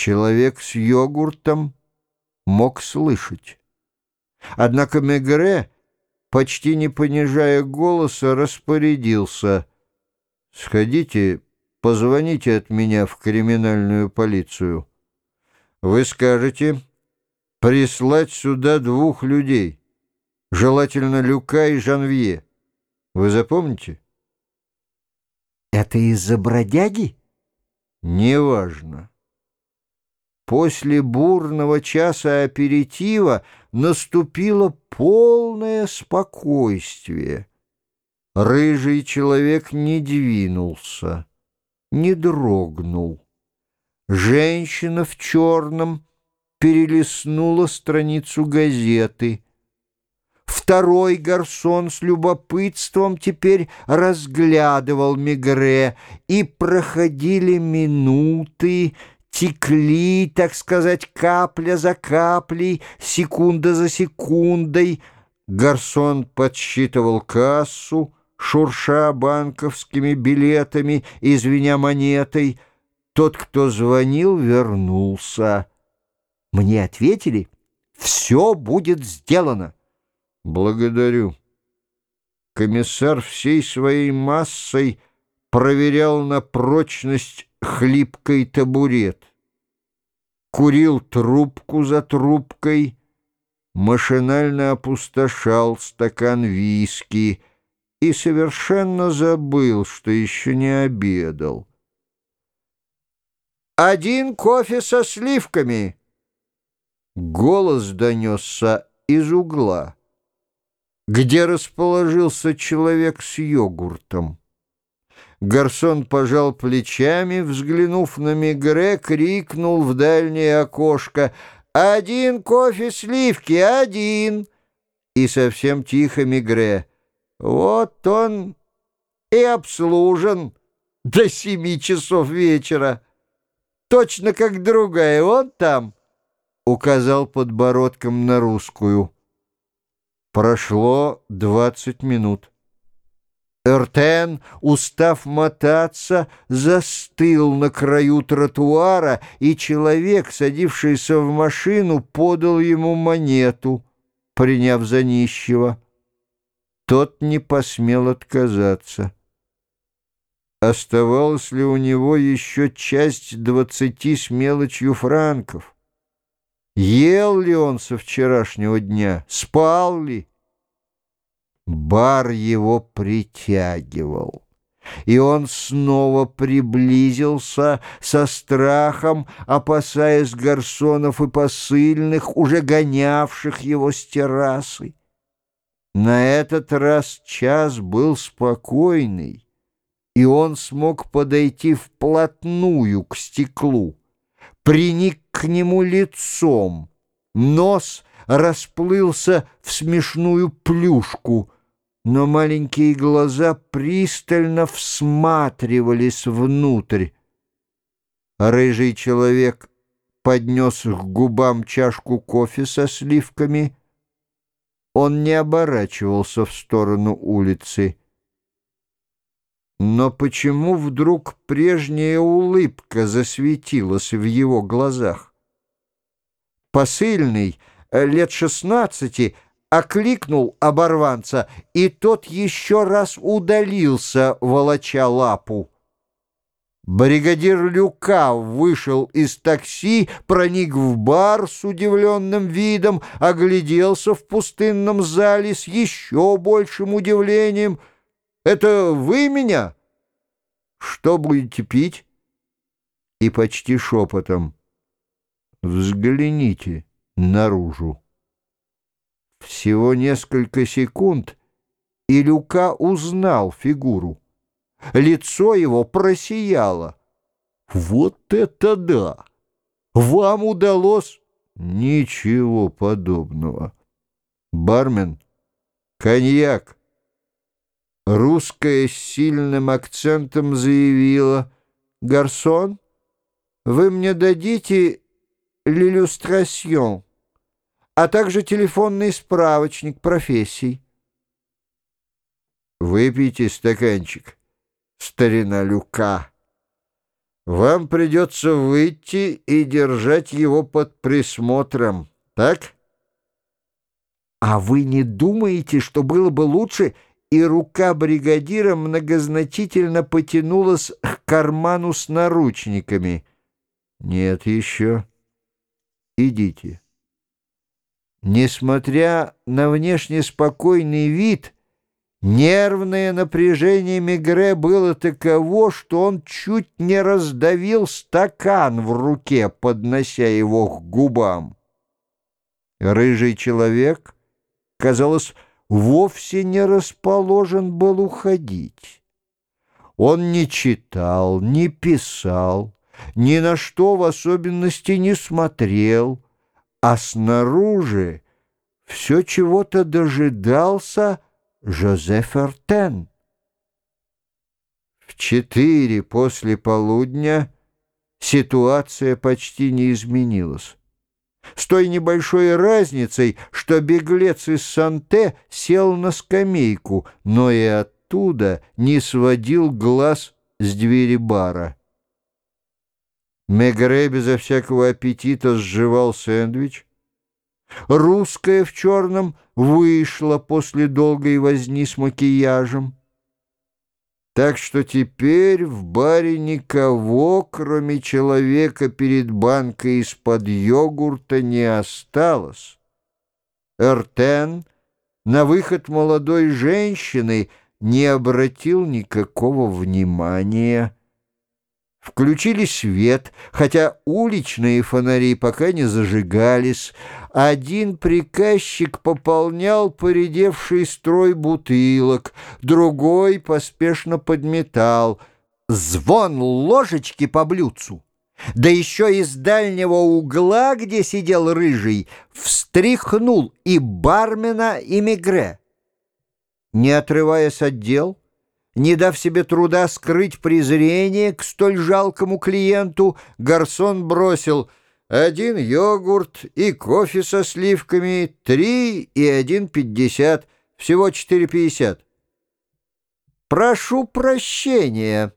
Человек с йогуртом мог слышать. Однако Мегре, почти не понижая голоса, распорядился. «Сходите, позвоните от меня в криминальную полицию. Вы скажете прислать сюда двух людей, желательно Люка и Жанвье. Вы запомните?» «Это из-за бродяги?» «Неважно». После бурного часа аперитива наступило полное спокойствие. Рыжий человек не двинулся, не дрогнул. Женщина в черном перелистнула страницу газеты. Второй гарсон с любопытством теперь разглядывал Мегре, и проходили минуты, текли, так сказать, капля за каплей, секунда за секундой. Гарсон подсчитывал кассу, шурша банковскими билетами и звеня монетой. Тот, кто звонил, вернулся. Мне ответили, все будет сделано. Благодарю. Комиссар всей своей массой проверял на прочность хлипкой табурет. Курил трубку за трубкой, машинально опустошал стакан виски и совершенно забыл, что еще не обедал. «Один кофе со сливками!» Голос донесся из угла, где расположился человек с йогуртом. Гарсон пожал плечами, взглянув на Мигре, крикнул в дальнее окошко «Один кофе сливки, один!» И совсем тихо Мигре «Вот он и обслужен до семи часов вечера, точно как другая, он там!» Указал подбородком на русскую. Прошло двадцать минут. Эртен, устав мотаться, застыл на краю тротуара, и человек, садившийся в машину, подал ему монету, приняв за нищего. Тот не посмел отказаться. Оставалась ли у него еще часть двадцати с мелочью франков? Ел ли он со вчерашнего дня? Спал ли? Бар его притягивал. И он снова приблизился со страхом, опасаясь гарсонов и посыльных, уже гонявших его с террасы. На этот раз час был спокойный, и он смог подойти вплотную к стеклу, приник к нему лицом, нос расплылся в смешную плюшку — но маленькие глаза пристально всматривались внутрь. Рыжий человек поднес к губам чашку кофе со сливками. Он не оборачивался в сторону улицы. Но почему вдруг прежняя улыбка засветилась в его глазах? Посыльный, лет шестнадцати, окликнул оборванца, и тот еще раз удалился, волоча лапу. Бригадир Люка вышел из такси, проник в бар с удивленным видом, огляделся в пустынном зале с еще большим удивлением. «Это вы меня? Что будете пить?» И почти шепотом «Взгляните наружу». Всего несколько секунд, и Люка узнал фигуру. Лицо его просияло. «Вот это да! Вам удалось...» «Ничего подобного. Бармен, коньяк». Русская с сильным акцентом заявила. «Гарсон, вы мне дадите l'illustration?» А также телефонный справочник профессий. Выпейте стаканчик, старина Люка. Вам придется выйти и держать его под присмотром, так? А вы не думаете, что было бы лучше, и рука бригадира многозначительно потянулась к карману с наручниками? Нет еще. Идите. Несмотря на внешне спокойный вид, нервное напряжение Мегре было таково, что он чуть не раздавил стакан в руке, поднося его к губам. Рыжий человек, казалось, вовсе не расположен был уходить. Он не читал, не писал, ни на что в особенности не смотрел, а снаружи все чего-то дожидался Жозеф Эртен. В четыре после полудня ситуация почти не изменилась. С той небольшой разницей, что беглец из Санте сел на скамейку, но и оттуда не сводил глаз с двери бара. Мегре безо всякого аппетита сживал сэндвич. Русская в черном вышла после долгой возни с макияжем. Так что теперь в баре никого, кроме человека перед банкой из-под йогурта, не осталось. Эртен на выход молодой женщины не обратил никакого внимания. Включили свет, хотя уличные фонари пока не зажигались. Один приказчик пополнял поредевший строй бутылок, другой поспешно подметал. Звон ложечки по блюдцу. Да еще из дальнего угла, где сидел рыжий, встряхнул и бармена, и мигре. Не отрываясь от дел, не дав себе труда скрыть презрение к столь жалкому клиенту, гарсон бросил один йогурт и кофе со сливками, три и один пятьдесят, всего четыре пятьдесят. «Прошу прощения.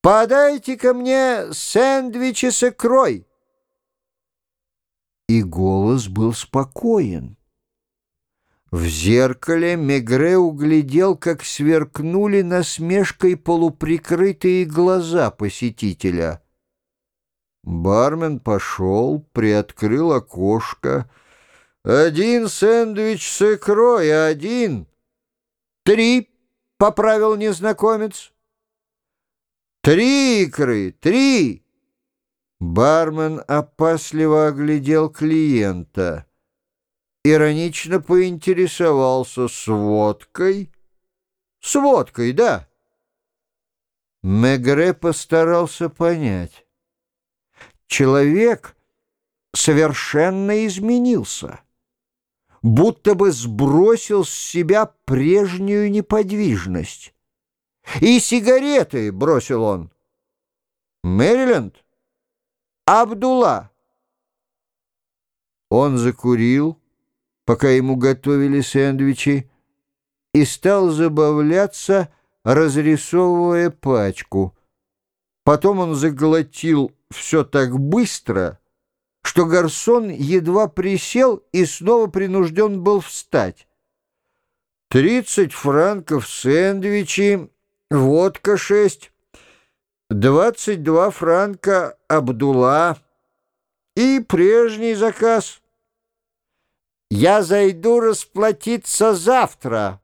подайте ко мне сэндвичи с икрой». И голос был спокоен. В зеркале Мегре углядел, как сверкнули насмешкой полуприкрытые глаза посетителя. Бармен пошел, приоткрыл окошко. «Один сэндвич с икрой, один!» «Три!» — поправил незнакомец. «Три икры! Три!» Бармен опасливо оглядел клиента иронично поинтересовался с водкой. С водкой, да. Мегре постарался понять. Человек совершенно изменился, будто бы сбросил с себя прежнюю неподвижность. «И сигареты!» — бросил он. «Мэриленд? Абдулла!» Он закурил, пока ему готовили сэндвичи, и стал забавляться, разрисовывая пачку. Потом он заглотил все так быстро, что гарсон едва присел и снова принужден был встать. «Тридцать франков сэндвичи, водка шесть, двадцать два франка Абдула и прежний заказ». Я зайду расплатиться завтра».